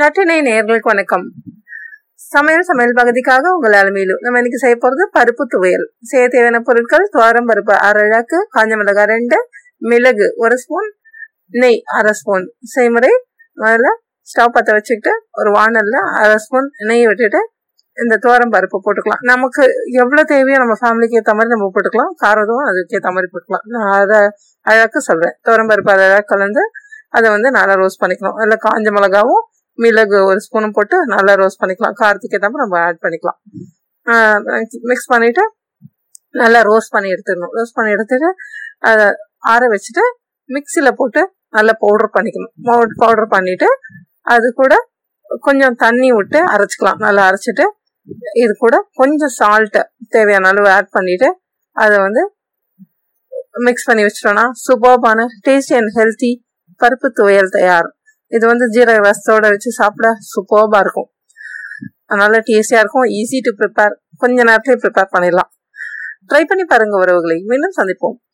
நட்டினை நேர்களுக்கு வணக்கம். சமையல் சமையல் பகுதிக்காக உங்கள் அலுமையிலும் நம்ம இன்னைக்கு செய்ய போறது பருப்பு துவையல். செய்ய தேவையான பொருட்கள் துவரம் பருப்பு அரை அழகு காஞ்ச மிளகாய் ரெண்டு மிளகு ஒரு ஸ்பூன் நெய் அரை ஸ்பூன் செய்முறை முதல்ல ஸ்டவ் பற்ற வச்சுக்கிட்டு ஒரு வானல்ல அரை ஸ்பூன் நெய் விட்டுட்டு இந்த துவரம் பருப்பு போட்டுக்கலாம். நமக்கு எவ்வளோ தேவையோ நம்ம ஃபேமிலிக்கு ஏற்ற மாதிரி நம்ம போட்டுக்கலாம். காரதும் அதுக்கு ஏற்ற மாதிரி போட்டுக்கலாம். நான் அதை அழகாக சொல்கிறேன் துவரம் பருப்பு அழகாக கலந்து அதை வந்து நல்லா ரோஸ்ட் பண்ணிக்கணும். அதில் காஞ்ச மிளகாவும் மிளகு ஒரு ஸ்பூனும் போட்டு நல்லா ரோஸ்ட் பண்ணிக்கலாம். காரத்துக்கு ஏற்ற நம்ம ஆட் பண்ணிக்கலாம். மிக்ஸ் பண்ணிட்டு நல்லா ரோஸ்ட் பண்ணி எடுத்துடணும். ரோஸ்ட் பண்ணி எடுத்துட்டு அதை ஆற வச்சுட்டு மிக்சியில் போட்டு நல்லா பவுடர் பண்ணிக்கணும். பவுடர் பண்ணிவிட்டு அது கூட கொஞ்சம் தண்ணி விட்டு அரைச்சிக்கலாம். நல்லா அரைச்சிட்டு இது கூட கொஞ்சம் சால்ட்டு தேவையான அளவு ஆட் பண்ணிவிட்டு அதை வந்து மிக்ஸ் பண்ணி வச்சிட்டோம்னா சூப்பர்பான டேஸ்டி அண்ட் ஹெல்த்தி பருப்பு துவையல் தயார். இது வந்து ஜீரக ரசத்தோட வச்சு சாப்பிட சூப்பர்பா இருக்கும். அதனால டேஸ்டியா இருக்கும். ஈஸி டு ப்ரிப்பேர் கொஞ்ச நேரத்திலே ப்ரிப்பேர் பண்ணிடலாம். ட்ரை பண்ணி பாருங்க உறவுகளை. மீண்டும் சந்திப்போம்.